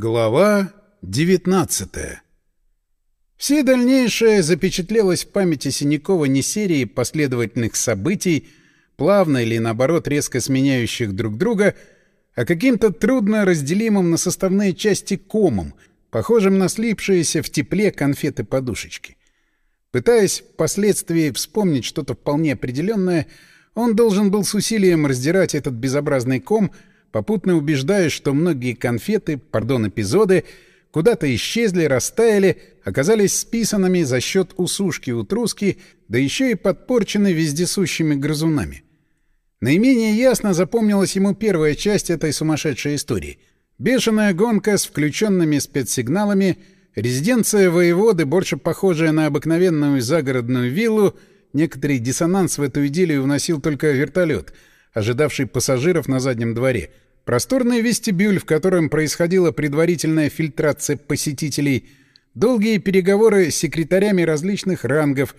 Глава 19 Все дальнейшее запечатлелось в памяти Синякова не серией последовательных событий, плавно или, наоборот, резко сменяющих друг друга, а каким-то трудно разделимым на составные части комом, похожим на слипшиеся в тепле конфеты-подушечки. Пытаясь впоследствии вспомнить что-то вполне определенное, он должен был с усилием раздирать этот безобразный ком — попутно убеждаясь, что многие конфеты, пардон, эпизоды, куда-то исчезли, растаяли, оказались списанными за счет усушки утруски, да еще и подпорчены вездесущими грызунами. Наименее ясно запомнилась ему первая часть этой сумасшедшей истории. Бешеная гонка с включенными спецсигналами, резиденция воеводы, больше похожая на обыкновенную загородную виллу, некоторый диссонанс в эту идиллию вносил только вертолет — ожидавший пассажиров на заднем дворе. Просторный вестибюль, в котором происходила предварительная фильтрация посетителей, долгие переговоры с секретарями различных рангов,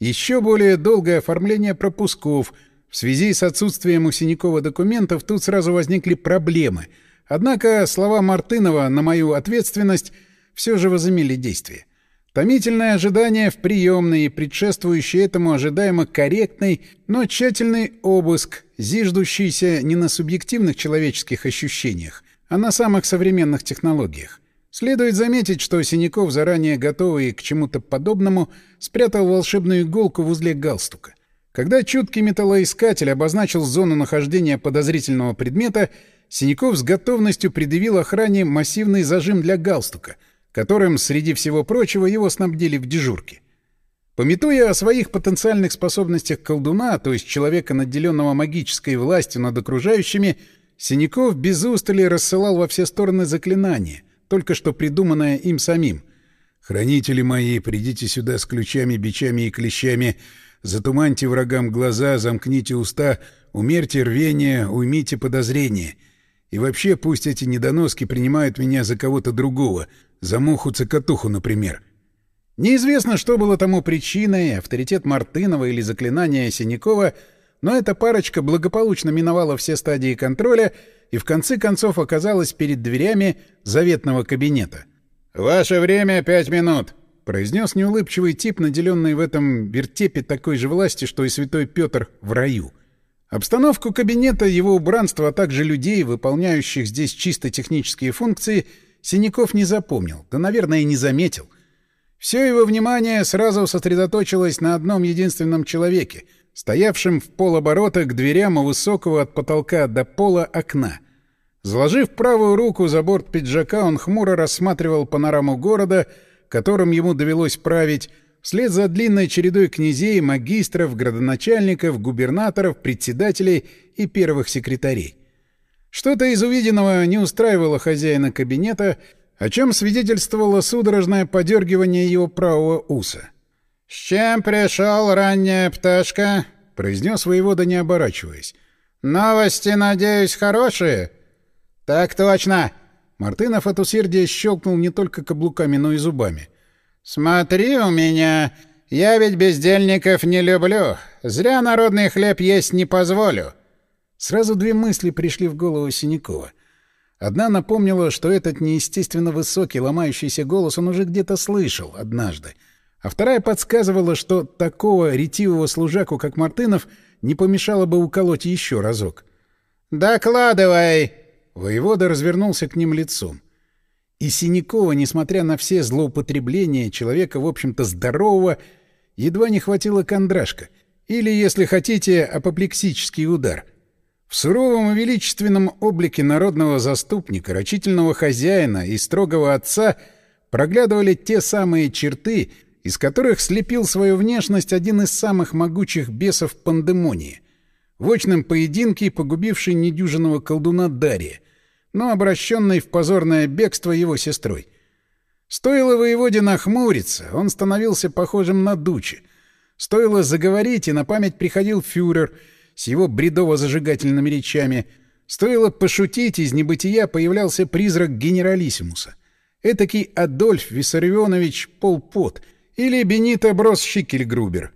еще более долгое оформление пропусков. В связи с отсутствием у Синякова документов тут сразу возникли проблемы. Однако слова Мартынова на мою ответственность все же возымели действие. Томительное ожидание в приемной и предшествующий этому ожидаемо корректный, но тщательный обыск, зиждущийся не на субъективных человеческих ощущениях, а на самых современных технологиях. Следует заметить, что Синяков, заранее готовый к чему-то подобному, спрятал волшебную иголку в узле галстука. Когда чуткий металлоискатель обозначил зону нахождения подозрительного предмета, Синяков с готовностью предъявил охране массивный зажим для галстука — которым, среди всего прочего, его снабдили в дежурке. Пометуя о своих потенциальных способностях колдуна, то есть человека, наделенного магической властью над окружающими, Синяков без устали рассылал во все стороны заклинания, только что придуманное им самим. «Хранители мои, придите сюда с ключами, бичами и клещами, затуманьте врагам глаза, замкните уста, умерьте рвение, уймите подозрения. И вообще пусть эти недоноски принимают меня за кого-то другого, за муху-цокотуху, например. Неизвестно, что было тому причиной, авторитет Мартынова или заклинание Синякова, но эта парочка благополучно миновала все стадии контроля и в конце концов оказалась перед дверями заветного кабинета. «Ваше время — пять минут», — произнес неулыбчивый тип, наделенный в этом вертепе такой же власти, что и святой Петр в раю. Обстановку кабинета, его убранство, а также людей, выполняющих здесь чисто технические функции — Синяков не запомнил, да, наверное, и не заметил. Все его внимание сразу сосредоточилось на одном единственном человеке, стоявшем в полоборота к дверям у высокого от потолка до пола окна. Заложив правую руку за борт пиджака, он хмуро рассматривал панораму города, которым ему довелось править, вслед за длинной чередой князей, магистров, градоначальников, губернаторов, председателей и первых секретарей. Что-то из увиденного не устраивало хозяина кабинета, о чем свидетельствовало судорожное подергивание его правого уса. «С чем пришел ранняя пташка?» — произнес воевода, не оборачиваясь. «Новости, надеюсь, хорошие?» «Так точно!» Мартынов от усердия щелкнул не только каблуками, но и зубами. «Смотри у меня! Я ведь бездельников не люблю. Зря народный хлеб есть не позволю. Сразу две мысли пришли в голову Синякова. Одна напомнила, что этот неестественно высокий, ломающийся голос он уже где-то слышал однажды. А вторая подсказывала, что такого ретивого служаку, как Мартынов, не помешало бы уколоть еще разок. «Докладывай!» Воевода развернулся к ним лицом. И Синякова, несмотря на все злоупотребления человека, в общем-то, здорового, едва не хватило кондрашка. Или, если хотите, апоплексический удар — в суровом и величественном облике народного заступника, рачительного хозяина и строгого отца проглядывали те самые черты, из которых слепил свою внешность один из самых могучих бесов пандемонии. В очном поединке погубивший недюжинного колдуна Дария, но обращенный в позорное бегство его сестрой. Стоило воеводе нахмуриться, он становился похожим на Дучи. Стоило заговорить, и на память приходил фюрер — с его бредово-зажигательными речами. Стоило пошутить, из небытия появлялся призрак генералиссимуса. Этакий Адольф Виссарионович Полпот или Бенито Брос Щикельгрубер.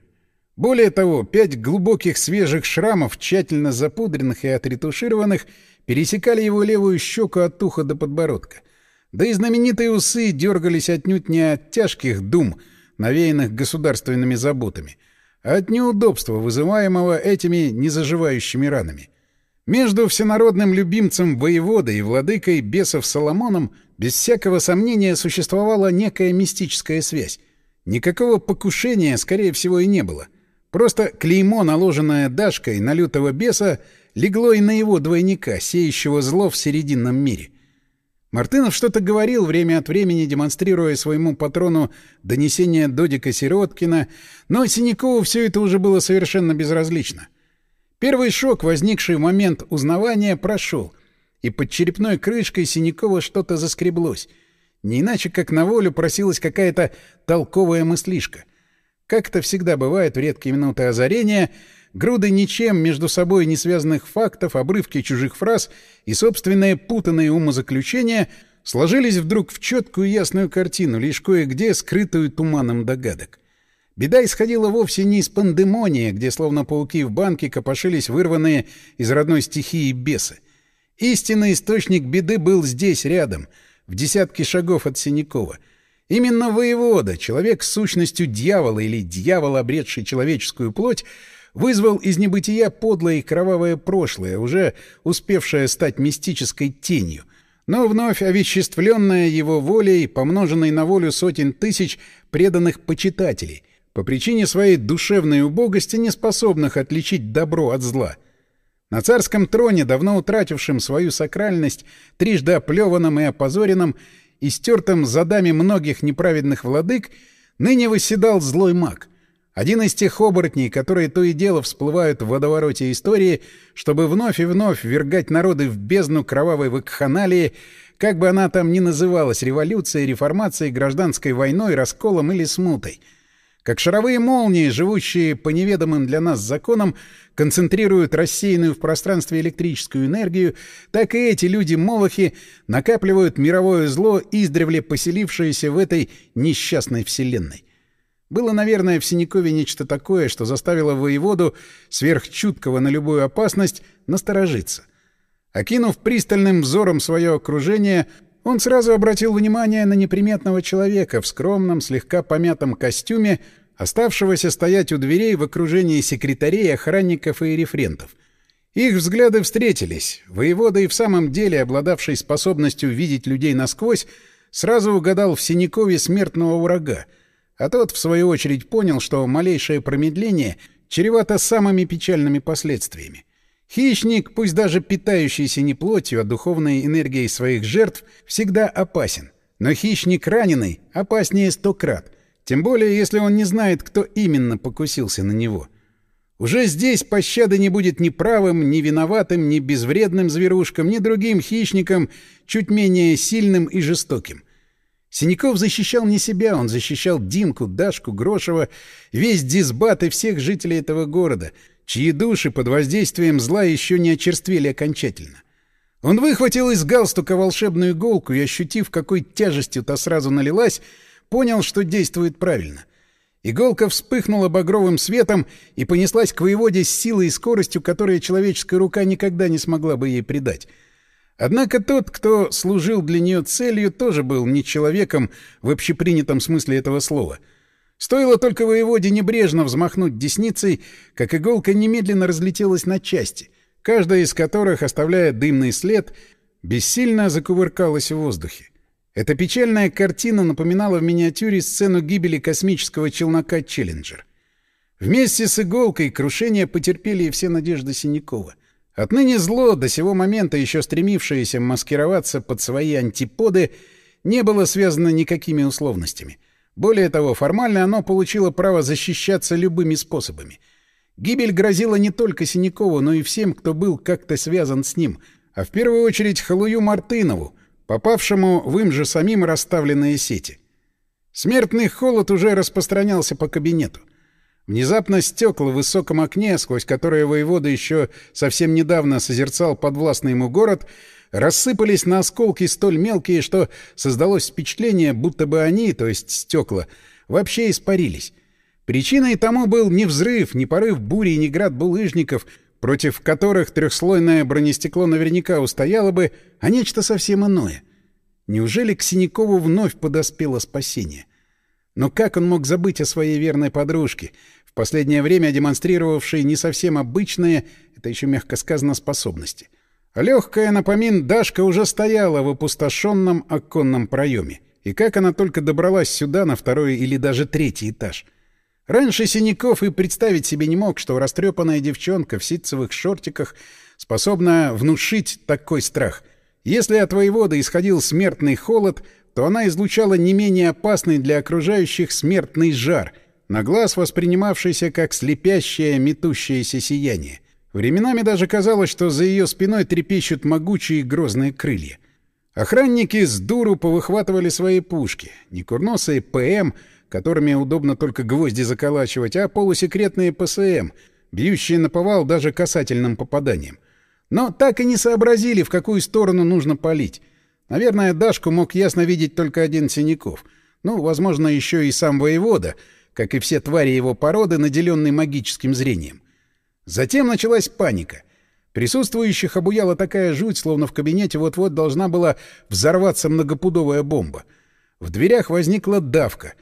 Более того, пять глубоких свежих шрамов, тщательно запудренных и отретушированных, пересекали его левую щеку от уха до подбородка. Да и знаменитые усы дергались отнюдь не от тяжких дум, навеянных государственными заботами, а от неудобства, вызываемого этими незаживающими ранами. Между всенародным любимцем воеводой и владыкой бесов Соломоном без всякого сомнения существовала некая мистическая связь. Никакого покушения, скорее всего, и не было. Просто клеймо, наложенное Дашкой на лютого беса, легло и на его двойника, сеющего зло в серединном мире — Мартынов что-то говорил время от времени, демонстрируя своему патрону донесение Додика Сироткина, но Синякову все это уже было совершенно безразлично. Первый шок, возникший в момент узнавания, прошел, и под черепной крышкой Синякова что-то заскреблось. Не иначе, как на волю просилась какая-то толковая мыслишка. Как это всегда бывает в редкие минуты озарения — груды ничем между собой не связанных фактов, обрывки чужих фраз и собственные путанные умозаключения сложились вдруг в четкую ясную картину, лишь кое-где скрытую туманом догадок. Беда исходила вовсе не из пандемония, где словно пауки в банке копошились вырванные из родной стихии бесы. Истинный источник беды был здесь, рядом, в десятке шагов от Синякова. Именно воевода, человек с сущностью дьявола или дьявол, обретший человеческую плоть, вызвал из небытия подлое и кровавое прошлое, уже успевшее стать мистической тенью, но вновь овеществленное его волей, помноженной на волю сотен тысяч преданных почитателей, по причине своей душевной убогости, не способных отличить добро от зла. На царском троне, давно утратившем свою сакральность, трижды оплеванном и опозоренном, и стертым задами многих неправедных владык, ныне восседал злой маг, один из тех оборотней, которые то и дело всплывают в водовороте истории, чтобы вновь и вновь вергать народы в бездну кровавой вакханалии, как бы она там ни называлась, революцией, реформацией, гражданской войной, расколом или смутой. Как шаровые молнии, живущие по неведомым для нас законам, концентрируют рассеянную в пространстве электрическую энергию, так и эти люди-молохи накапливают мировое зло, издревле поселившееся в этой несчастной вселенной. Было, наверное, в Синякове нечто такое, что заставило воеводу, сверхчуткого на любую опасность, насторожиться. Окинув пристальным взором свое окружение, он сразу обратил внимание на неприметного человека в скромном, слегка помятом костюме, оставшегося стоять у дверей в окружении секретарей, охранников и рефрентов. Их взгляды встретились. Воевода и в самом деле, обладавший способностью видеть людей насквозь, сразу угадал в Синякове смертного врага — а тот, в свою очередь, понял, что малейшее промедление чревато самыми печальными последствиями. Хищник, пусть даже питающийся не плотью, а духовной энергией своих жертв, всегда опасен. Но хищник раненый опаснее сто крат, тем более если он не знает, кто именно покусился на него. Уже здесь пощады не будет ни правым, ни виноватым, ни безвредным зверушкам, ни другим хищникам, чуть менее сильным и жестоким. Синяков защищал не себя, он защищал Димку, Дашку, Грошева, весь дисбат и всех жителей этого города, чьи души под воздействием зла еще не очерствели окончательно. Он выхватил из галстука волшебную иголку и, ощутив, какой тяжестью та сразу налилась, понял, что действует правильно. Иголка вспыхнула багровым светом и понеслась к воеводе с силой и скоростью, которые человеческая рука никогда не смогла бы ей придать — Однако тот, кто служил для нее целью, тоже был не человеком в общепринятом смысле этого слова. Стоило только воеводе небрежно взмахнуть десницей, как иголка немедленно разлетелась на части, каждая из которых, оставляя дымный след, бессильно закувыркалась в воздухе. Эта печальная картина напоминала в миниатюре сцену гибели космического челнока «Челленджер». Вместе с иголкой крушение потерпели и все надежды Синякова. Отныне зло, до сего момента еще стремившееся маскироваться под свои антиподы, не было связано никакими условностями. Более того, формально оно получило право защищаться любыми способами. Гибель грозила не только Синякову, но и всем, кто был как-то связан с ним, а в первую очередь Халую Мартынову, попавшему в им же самим расставленные сети. Смертный холод уже распространялся по кабинету. Внезапно стекла в высоком окне, сквозь которое воевода еще совсем недавно созерцал подвластный ему город, рассыпались на осколки столь мелкие, что создалось впечатление, будто бы они, то есть стекла, вообще испарились. Причиной тому был не взрыв, не порыв бури не град булыжников, против которых трехслойное бронестекло наверняка устояло бы, а нечто совсем иное. Неужели к Синякову вновь подоспело спасение? Но как он мог забыть о своей верной подружке, в последнее время демонстрировавшей не совсем обычные, это еще мягко сказано, способности? Легкая напомин Дашка уже стояла в опустошенном оконном проеме. И как она только добралась сюда, на второй или даже третий этаж? Раньше Синяков и представить себе не мог, что растрепанная девчонка в ситцевых шортиках способна внушить такой страх. Если от воевода исходил смертный холод, то она излучала не менее опасный для окружающих смертный жар, на глаз воспринимавшийся как слепящее метущееся сияние. Временами даже казалось, что за ее спиной трепещут могучие грозные крылья. Охранники с дуру повыхватывали свои пушки. Не курносые ПМ, которыми удобно только гвозди заколачивать, а полусекретные ПСМ, бьющие на повал даже касательным попаданием. Но так и не сообразили, в какую сторону нужно палить. Наверное, Дашку мог ясно видеть только один Синяков. Ну, возможно, еще и сам воевода, как и все твари его породы, наделенный магическим зрением. Затем началась паника. Присутствующих обуяла такая жуть, словно в кабинете вот-вот должна была взорваться многопудовая бомба. В дверях возникла давка.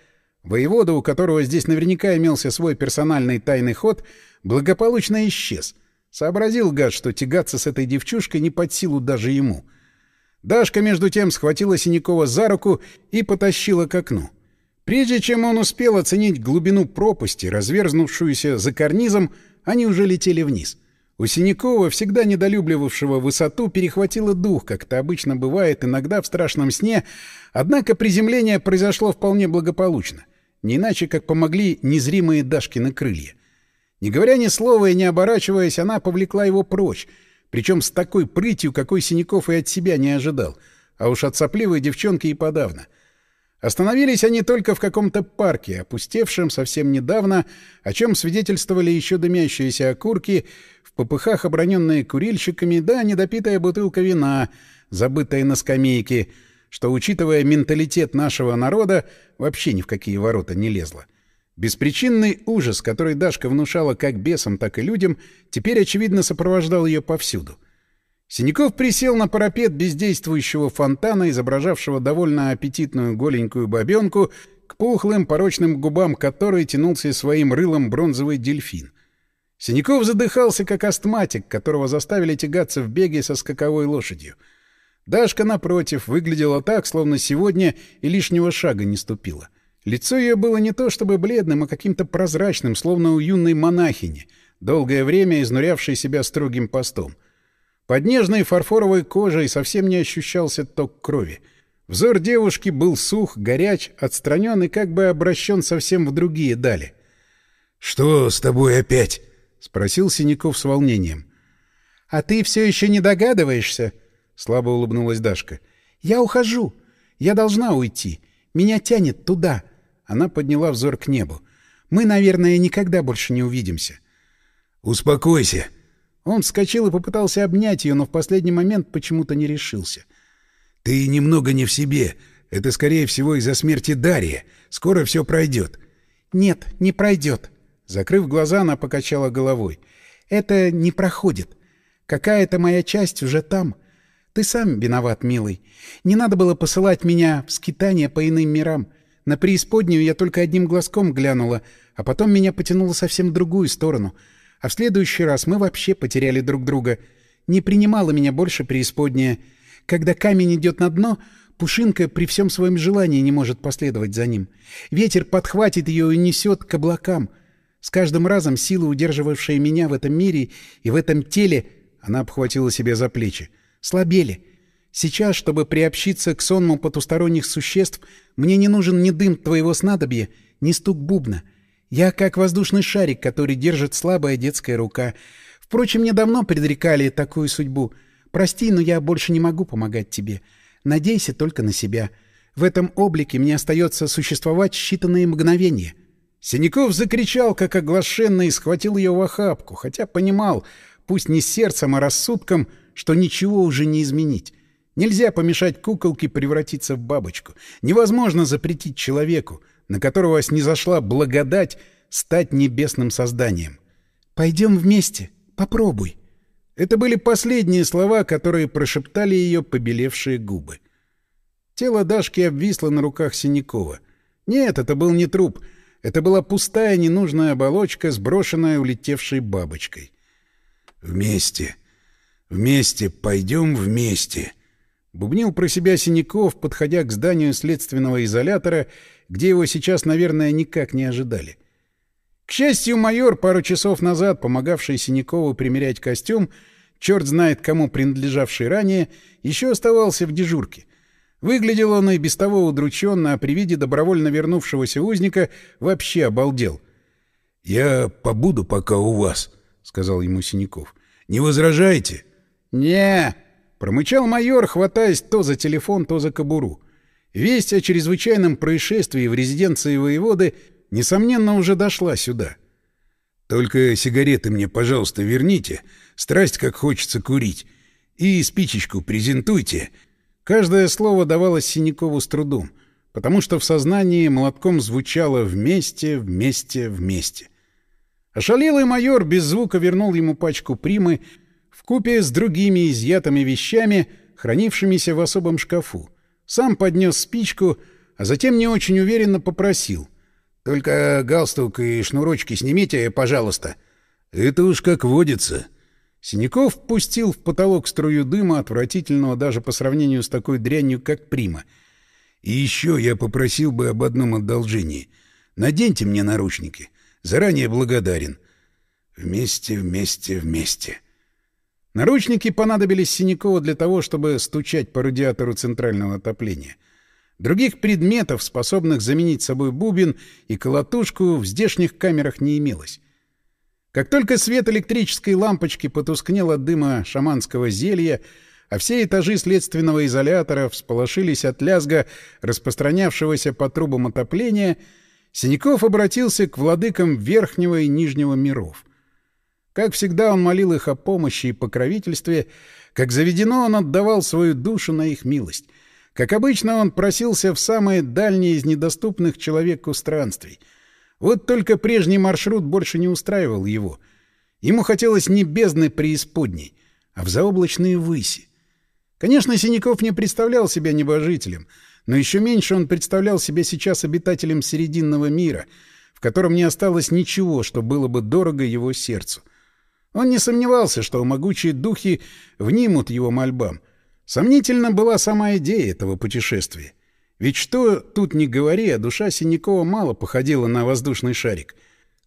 Воевода, у которого здесь наверняка имелся свой персональный тайный ход, благополучно исчез. Сообразил гад, что тягаться с этой девчушкой не под силу даже ему. Дашка, между тем, схватила Синякова за руку и потащила к окну. Прежде чем он успел оценить глубину пропасти, разверзнувшуюся за карнизом, они уже летели вниз — у Синякова, всегда недолюбливавшего высоту, перехватило дух, как это обычно бывает иногда в страшном сне, однако приземление произошло вполне благополучно. Не иначе, как помогли незримые Дашкины крылья. Не говоря ни слова и не оборачиваясь, она повлекла его прочь, причем с такой прытью, какой Синяков и от себя не ожидал, а уж от сопливой девчонки и подавно — Остановились они только в каком-то парке, опустевшем совсем недавно, о чем свидетельствовали еще дымящиеся окурки, в попыхах оброненные курильщиками, да недопитая бутылка вина, забытая на скамейке, что, учитывая менталитет нашего народа, вообще ни в какие ворота не лезло. Беспричинный ужас, который Дашка внушала как бесам, так и людям, теперь, очевидно, сопровождал ее повсюду — Синяков присел на парапет бездействующего фонтана, изображавшего довольно аппетитную голенькую бабенку, к пухлым порочным губам которой тянулся своим рылом бронзовый дельфин. Синяков задыхался, как астматик, которого заставили тягаться в беге со скаковой лошадью. Дашка, напротив, выглядела так, словно сегодня и лишнего шага не ступила. Лицо ее было не то чтобы бледным, а каким-то прозрачным, словно у юной монахини, долгое время изнурявшей себя строгим постом — под нежной фарфоровой кожей совсем не ощущался ток крови. Взор девушки был сух, горяч, отстранен и как бы обращен совсем в другие дали. — Что с тобой опять? — спросил Синяков с волнением. — А ты все еще не догадываешься? — слабо улыбнулась Дашка. — Я ухожу. Я должна уйти. Меня тянет туда. Она подняла взор к небу. Мы, наверное, никогда больше не увидимся. — Успокойся, он вскочил и попытался обнять ее, но в последний момент почему-то не решился. «Ты немного не в себе. Это, скорее всего, из-за смерти Дарьи. Скоро все пройдет». «Нет, не пройдет». Закрыв глаза, она покачала головой. «Это не проходит. Какая-то моя часть уже там. Ты сам виноват, милый. Не надо было посылать меня в скитание по иным мирам. На преисподнюю я только одним глазком глянула, а потом меня потянуло совсем в другую сторону — а в следующий раз мы вообще потеряли друг друга. Не принимала меня больше преисподняя. Когда камень идет на дно, Пушинка при всем своем желании не может последовать за ним. Ветер подхватит ее и несет к облакам. С каждым разом силы, удерживавшие меня в этом мире и в этом теле, она обхватила себя за плечи, слабели. Сейчас, чтобы приобщиться к сонму потусторонних существ, мне не нужен ни дым твоего снадобья, ни стук бубна — я как воздушный шарик, который держит слабая детская рука. Впрочем, мне давно предрекали такую судьбу. Прости, но я больше не могу помогать тебе. Надейся только на себя. В этом облике мне остается существовать считанные мгновения». Синяков закричал, как оглашенный, и схватил ее в охапку, хотя понимал, пусть не сердцем, а рассудком, что ничего уже не изменить. Нельзя помешать куколке превратиться в бабочку. Невозможно запретить человеку на которого снизошла благодать стать небесным созданием. «Пойдем вместе. Попробуй». Это были последние слова, которые прошептали ее побелевшие губы. Тело Дашки обвисло на руках Синякова. Нет, это был не труп. Это была пустая ненужная оболочка, сброшенная улетевшей бабочкой. «Вместе. Вместе. Пойдем вместе». Бубнил про себя Синяков, подходя к зданию следственного изолятора, где его сейчас, наверное, никак не ожидали. К счастью, майор, пару часов назад помогавший Синякову примерять костюм, черт знает кому принадлежавший ранее, еще оставался в дежурке. Выглядел он и без того удрученно, а при виде добровольно вернувшегося узника вообще обалдел. — Я побуду пока у вас, — сказал ему Синяков. — Не возражаете? — Не, — промычал майор, хватаясь то за телефон, то за кобуру. Весть о чрезвычайном происшествии в резиденции воеводы, несомненно, уже дошла сюда. — Только сигареты мне, пожалуйста, верните. Страсть, как хочется курить. И спичечку презентуйте. Каждое слово давалось Синякову с трудом, потому что в сознании молотком звучало «вместе, вместе, вместе». Ошалелый майор без звука вернул ему пачку примы в купе с другими изъятыми вещами, хранившимися в особом шкафу. Сам поднес спичку, а затем не очень уверенно попросил. «Только галстук и шнурочки снимите, пожалуйста». «Это уж как водится». Синяков пустил в потолок струю дыма, отвратительного даже по сравнению с такой дрянью, как прима. «И еще я попросил бы об одном одолжении. Наденьте мне наручники. Заранее благодарен. Вместе, вместе, вместе». Наручники понадобились Синякову для того, чтобы стучать по радиатору центрального отопления. Других предметов, способных заменить собой бубен и колотушку, в здешних камерах не имелось. Как только свет электрической лампочки потускнел от дыма шаманского зелья, а все этажи следственного изолятора всполошились от лязга, распространявшегося по трубам отопления, Синяков обратился к владыкам верхнего и нижнего миров. Как всегда, он молил их о помощи и покровительстве, как заведено, он отдавал свою душу на их милость. Как обычно, он просился в самые дальние из недоступных человеку странствий. Вот только прежний маршрут больше не устраивал его. Ему хотелось не бездны преисподней, а в заоблачные выси. Конечно, Синяков не представлял себя небожителем, но еще меньше он представлял себя сейчас обитателем Серединного мира, в котором не осталось ничего, что было бы дорого его сердцу. Он не сомневался, что могучие духи внимут его мольбам. Сомнительна была сама идея этого путешествия. Ведь что тут не говори, а душа Синякова мало походила на воздушный шарик.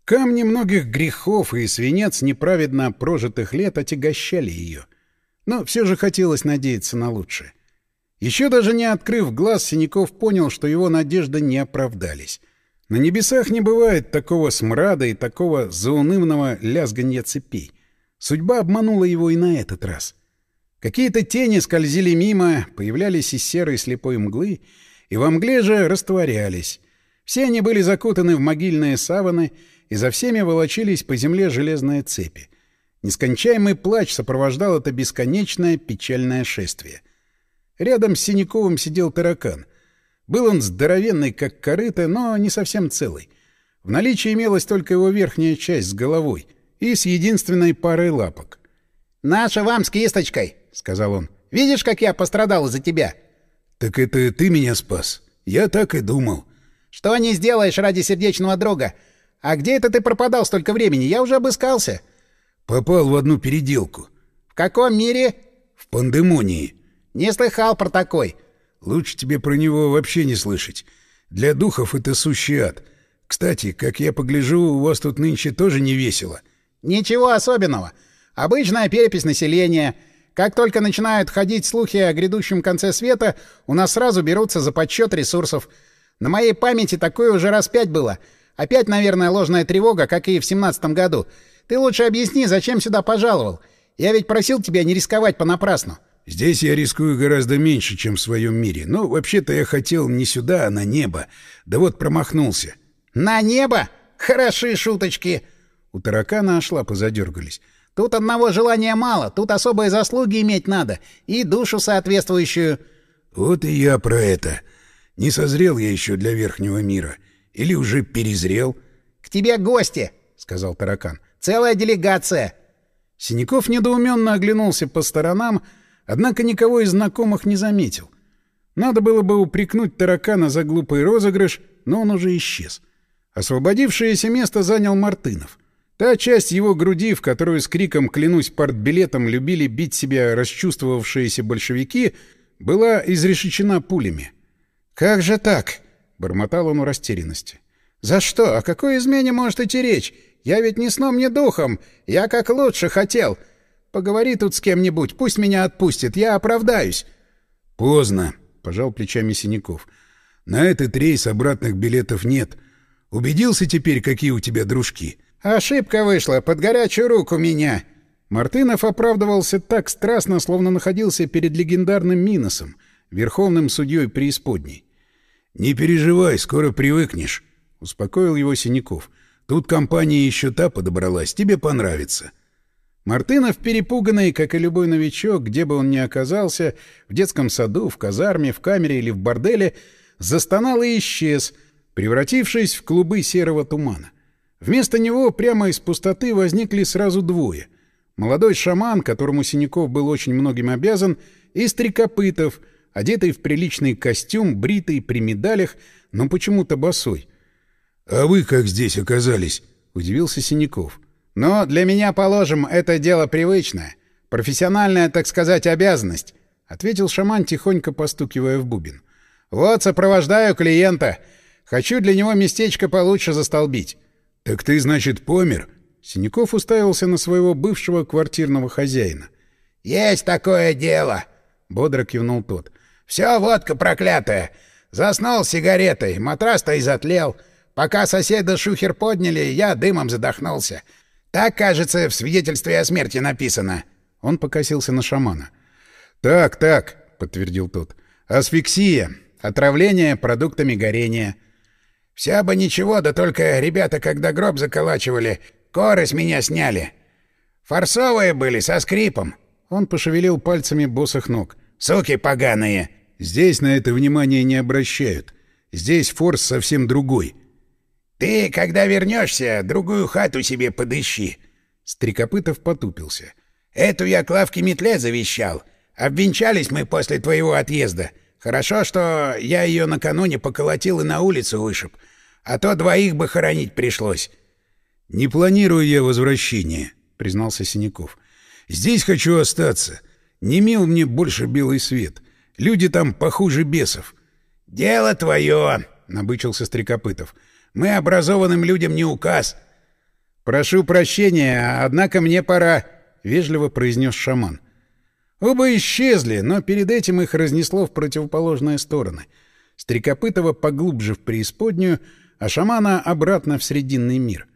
Камни многих грехов и свинец неправедно прожитых лет отягощали ее. Но все же хотелось надеяться на лучшее. Еще даже не открыв глаз, Синяков понял, что его надежды не оправдались. На небесах не бывает такого смрада и такого заунывного лязганья цепей. Судьба обманула его и на этот раз. Какие-то тени скользили мимо, появлялись из серой слепой мглы, и во мгле же растворялись. Все они были закутаны в могильные саваны, и за всеми волочились по земле железные цепи. Нескончаемый плач сопровождал это бесконечное печальное шествие. Рядом с Синяковым сидел таракан. Был он здоровенный, как корыто, но не совсем целый. В наличии имелась только его верхняя часть с головой и с единственной парой лапок. «Наша вам с кисточкой», — сказал он. «Видишь, как я пострадал из-за тебя?» «Так это ты меня спас. Я так и думал». «Что не сделаешь ради сердечного друга? А где это ты пропадал столько времени? Я уже обыскался». «Попал в одну переделку». «В каком мире?» «В пандемонии». «Не слыхал про такой». Лучше тебе про него вообще не слышать. Для духов это сущий ад. Кстати, как я погляжу, у вас тут нынче тоже не весело. Ничего особенного. Обычная перепись населения. Как только начинают ходить слухи о грядущем конце света, у нас сразу берутся за подсчет ресурсов. На моей памяти такое уже раз пять было. Опять, наверное, ложная тревога, как и в семнадцатом году. Ты лучше объясни, зачем сюда пожаловал. Я ведь просил тебя не рисковать понапрасну. Здесь я рискую гораздо меньше, чем в своем мире. Но вообще-то я хотел не сюда, а на небо. Да вот промахнулся. На небо? Хороши шуточки. У таракана аж лапы задергались. Тут одного желания мало, тут особые заслуги иметь надо. И душу соответствующую. Вот и я про это. Не созрел я еще для верхнего мира. Или уже перезрел. — К тебе гости, — сказал таракан. — Целая делегация. Синяков недоуменно оглянулся по сторонам, — Однако никого из знакомых не заметил. Надо было бы упрекнуть таракана за глупый розыгрыш, но он уже исчез. Освободившееся место занял Мартынов. Та часть его груди, в которую с криком «клянусь партбилетом» любили бить себя расчувствовавшиеся большевики, была изрешечена пулями. «Как же так?» — бормотал он у растерянности. «За что? О какой измене может идти речь? Я ведь ни сном, ни духом. Я как лучше хотел. Поговори тут с кем-нибудь, пусть меня отпустит, я оправдаюсь». «Поздно», — пожал плечами Синяков. «На этот рейс обратных билетов нет. Убедился теперь, какие у тебя дружки?» «Ошибка вышла, под горячую руку меня!» Мартынов оправдывался так страстно, словно находился перед легендарным Миносом, верховным судьей преисподней. «Не переживай, скоро привыкнешь», — успокоил его Синяков. «Тут компания еще та подобралась, тебе понравится». Мартынов, перепуганный, как и любой новичок, где бы он ни оказался, в детском саду, в казарме, в камере или в борделе, застонал и исчез, превратившись в клубы серого тумана. Вместо него прямо из пустоты возникли сразу двое. Молодой шаман, которому Синяков был очень многим обязан, и Стрекопытов, одетый в приличный костюм, бритый, при медалях, но почему-то босой. — А вы как здесь оказались? — удивился Синяков. — Но для меня, положим, это дело привычное. Профессиональная, так сказать, обязанность, — ответил шаман, тихонько постукивая в бубен. — Вот сопровождаю клиента. Хочу для него местечко получше застолбить. — Так ты, значит, помер? Синяков уставился на своего бывшего квартирного хозяина. — Есть такое дело! — бодро кивнул тот. — Все водка проклятая. Заснул сигаретой, матрас-то и затлел. Пока соседа шухер подняли, я дымом задохнулся. Так, кажется, в свидетельстве о смерти написано. Он покосился на шамана. — Так, так, — подтвердил тот. — Асфиксия. Отравление продуктами горения. — все бы ничего, да только ребята, когда гроб заколачивали, коры с меня сняли. Форсовые были, со скрипом. Он пошевелил пальцами босых ног. Суки поганые. Здесь на это внимание не обращают. Здесь форс совсем другой. Ты, когда вернешься, другую хату себе подыщи. Стрекопытов потупился. Эту я Клавке Метле завещал. Обвенчались мы после твоего отъезда. Хорошо, что я ее накануне поколотил и на улицу вышиб, а то двоих бы хоронить пришлось. — Не планирую я возвращения, — признался Синяков. — Здесь хочу остаться. Не мил мне больше белый свет. Люди там похуже бесов. — Дело твое, — набычился Стрекопытов. — Мы образованным людям не указ. — Прошу прощения, однако мне пора, — вежливо произнес шаман. — Оба исчезли, но перед этим их разнесло в противоположные стороны. Стрекопытого поглубже в преисподнюю, а шамана обратно в Срединный мир.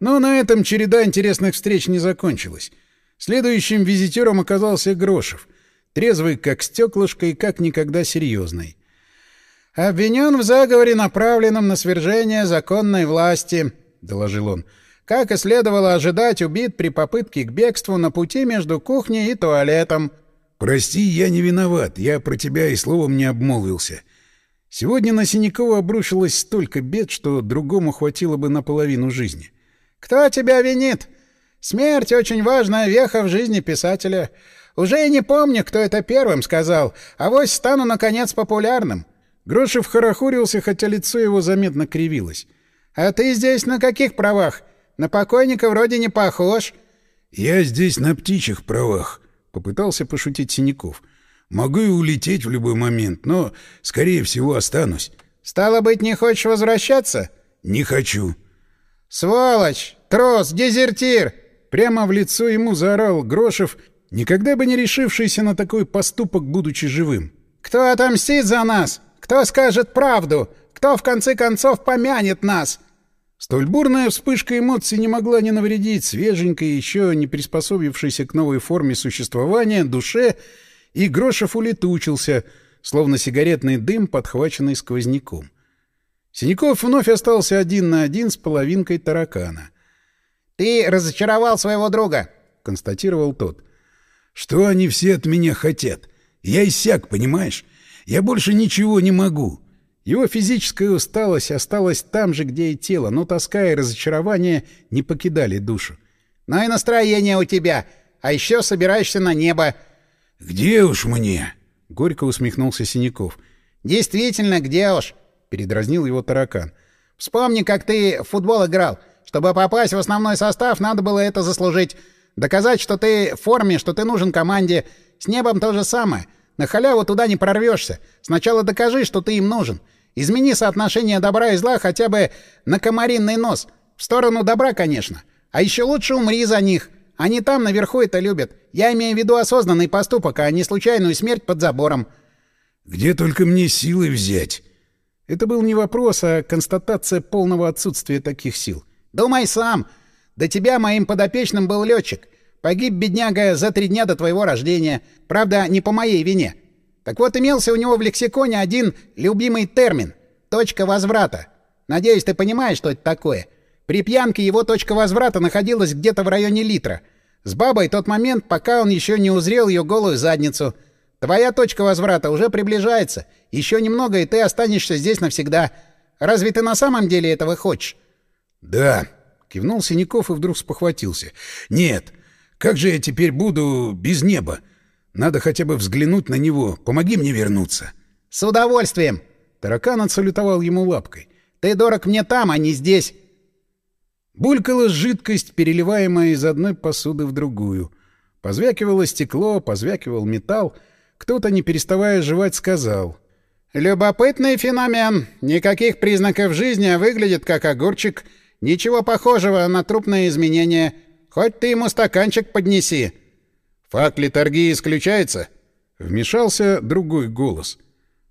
Но на этом череда интересных встреч не закончилась. Следующим визитером оказался Грошев, трезвый как стеклышко и как никогда серьезный. «Обвинен в заговоре, направленном на свержение законной власти», — доложил он. Как и следовало ожидать, убит при попытке к бегству на пути между кухней и туалетом. «Прости, я не виноват. Я про тебя и словом не обмолвился». Сегодня на Синякова обрушилось столько бед, что другому хватило бы наполовину жизни. «Кто тебя винит? Смерть — очень важная веха в жизни писателя. Уже и не помню, кто это первым сказал, а вось стану, наконец, популярным». Грошев хорохорился, хотя лицо его заметно кривилось. «А ты здесь на каких правах? На покойника вроде не похож. — Я здесь на птичьих правах, — попытался пошутить Синяков. — Могу и улететь в любой момент, но, скорее всего, останусь. — Стало быть, не хочешь возвращаться? — Не хочу. — Сволочь! Трос! Дезертир! Прямо в лицо ему заорал Грошев, никогда бы не решившийся на такой поступок, будучи живым. «Кто отомстит за нас? Кто скажет правду? Кто, в конце концов, помянет нас?» Столь бурная вспышка эмоций не могла не навредить свеженькой, еще не приспособившейся к новой форме существования, душе, и Грошев улетучился, словно сигаретный дым, подхваченный сквозняком. Синяков вновь остался один на один с половинкой таракана. — Ты разочаровал своего друга, — констатировал тот. — Что они все от меня хотят? Я иссяк, понимаешь? Я больше ничего не могу. Его физическая усталость осталась там же, где и тело, но тоска и разочарование не покидали душу. «Ну и настроение у тебя! А еще собираешься на небо!» «Где уж мне?» Горько усмехнулся Синяков. «Действительно, где уж?» — передразнил его таракан. «Вспомни, как ты в футбол играл. Чтобы попасть в основной состав, надо было это заслужить. Доказать, что ты в форме, что ты нужен команде. С небом то же самое. На халяву туда не прорвешься. Сначала докажи, что ты им нужен. Измени соотношение добра и зла хотя бы на комаринный нос. В сторону добра, конечно. А еще лучше умри за них. Они там наверху это любят. Я имею в виду осознанный поступок, а не случайную смерть под забором. Где только мне силы взять? Это был не вопрос, а констатация полного отсутствия таких сил. Думай сам. До тебя моим подопечным был летчик. Погиб бедняга за три дня до твоего рождения. Правда, не по моей вине. Так вот, имелся у него в лексиконе один любимый термин — точка возврата. Надеюсь, ты понимаешь, что это такое. При пьянке его точка возврата находилась где-то в районе литра. С бабой тот момент, пока он еще не узрел ее голую задницу. Твоя точка возврата уже приближается. Еще немного, и ты останешься здесь навсегда. Разве ты на самом деле этого хочешь? — Да, — кивнул Синяков и вдруг спохватился. — Нет, как же я теперь буду без неба? Надо хотя бы взглянуть на него. Помоги мне вернуться. — С удовольствием! Таракан отсалютовал ему лапкой. — Ты дорог мне там, а не здесь. Булькала жидкость, переливаемая из одной посуды в другую. Позвякивало стекло, позвякивал металл. Кто-то, не переставая жевать, сказал. «Любопытный феномен. Никаких признаков жизни, а выглядит как огурчик. Ничего похожего на трупное изменение. Хоть ты ему стаканчик поднеси». «Факт литургии исключается?» Вмешался другой голос.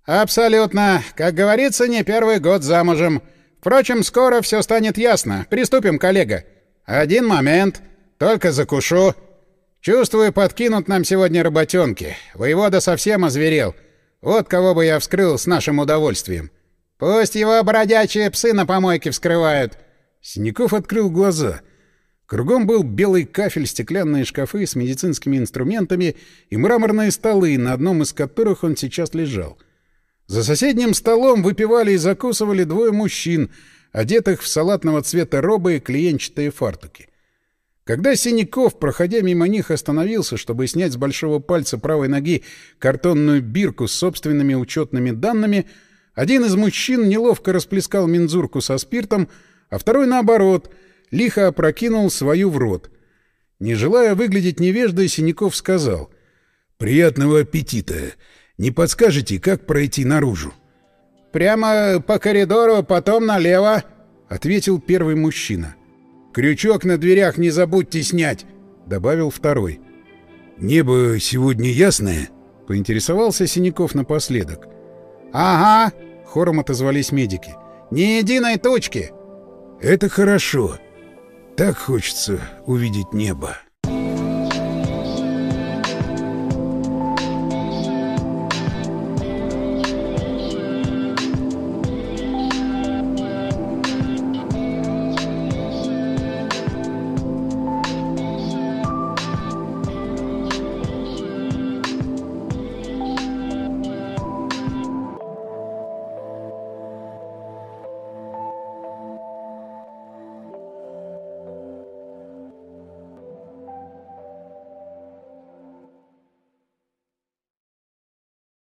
«Абсолютно. Как говорится, не первый год замужем. Впрочем, скоро все станет ясно. Приступим, коллега. Один момент. Только закушу. Чувствую, подкинут нам сегодня работенки. Воевода совсем озверел. Вот кого бы я вскрыл с нашим удовольствием. Пусть его бродячие псы на помойке вскрывают. Синяков открыл глаза. Кругом был белый кафель, стеклянные шкафы с медицинскими инструментами и мраморные столы, на одном из которых он сейчас лежал — за соседним столом выпивали и закусывали двое мужчин, одетых в салатного цвета робы и клиенчатые фартуки. Когда Синяков, проходя мимо них, остановился, чтобы снять с большого пальца правой ноги картонную бирку с собственными учетными данными, один из мужчин неловко расплескал мензурку со спиртом, а второй, наоборот, лихо опрокинул свою в рот. Не желая выглядеть невеждой, Синяков сказал «Приятного аппетита! Не подскажете, как пройти наружу? Прямо по коридору, потом налево, ответил первый мужчина. Крючок на дверях не забудьте снять, добавил второй. Небо сегодня ясное? поинтересовался Синяков напоследок. Ага, хором отозвались медики. Ни единой точки. Это хорошо. Так хочется увидеть небо.